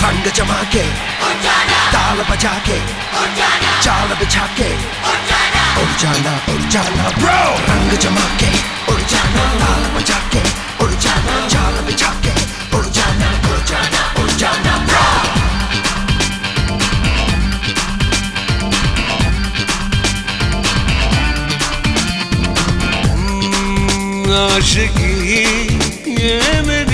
जमा के ताल बजा के चाल बिछा के उड़ जाना उड़ जाना ब्रो रंग जमा के उड़ जाना, ताल बजा के उड़ जाना, चाल बिछा के उड़ जाना उड़ जाना उड़ जाना ब्रो आशिकी, ये मेरी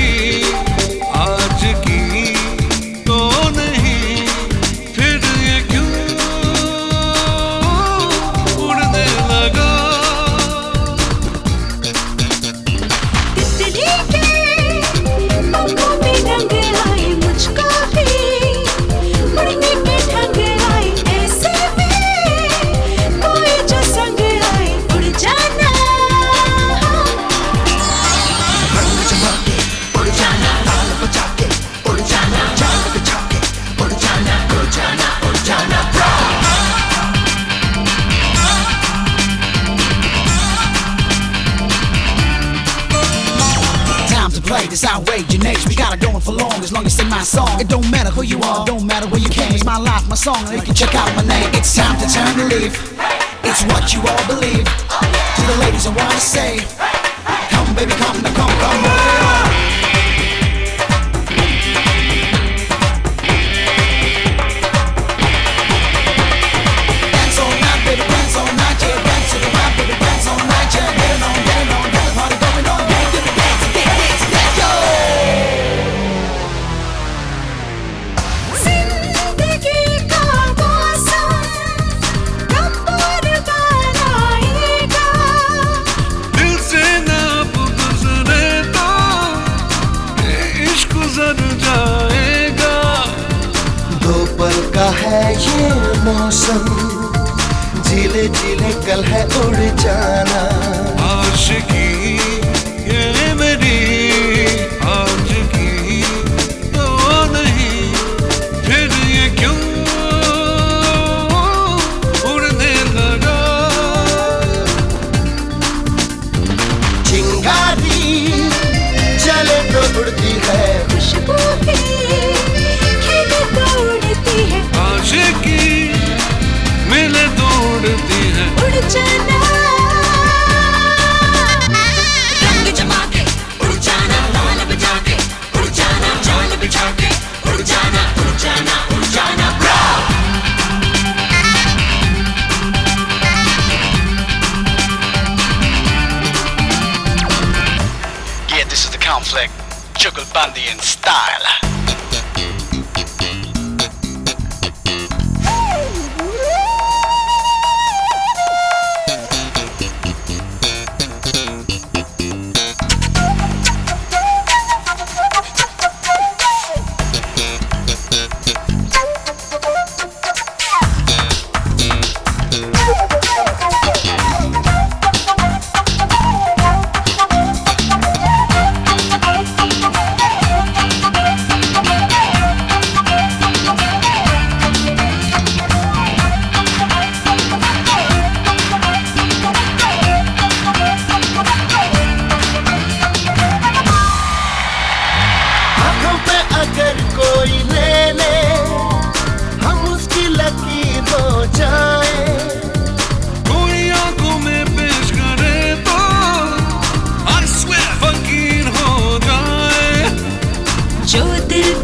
Play this outrageous nature. We got it going for long as long as sing my song. It don't matter who you are, don't matter where you came. It's my life, my song, and you can check out my name. It's time to turn the leaf. It's what you all believe. To the ladies, I wanna say, come baby, come now, come, come, on. झीले झीले कल है उड़ जाना। आशिकी। Conflict. Juggle Bandy in style.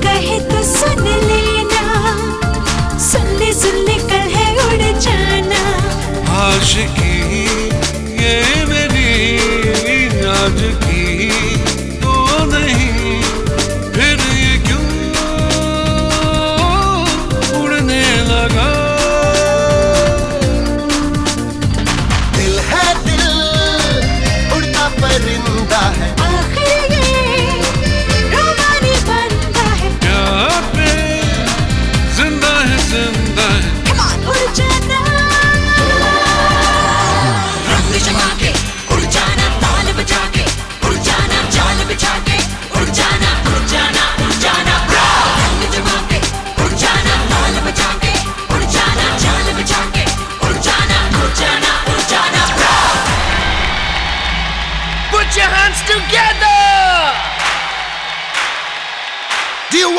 कहे तो सुन लेना। सुन ले सुन ले कल है उड़ जाना। आशिकी ये मेरी आज की तो नहीं फिर ये क्यों उड़ने लगा? दिल है दिल उड़ता परिंदा है।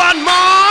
one more.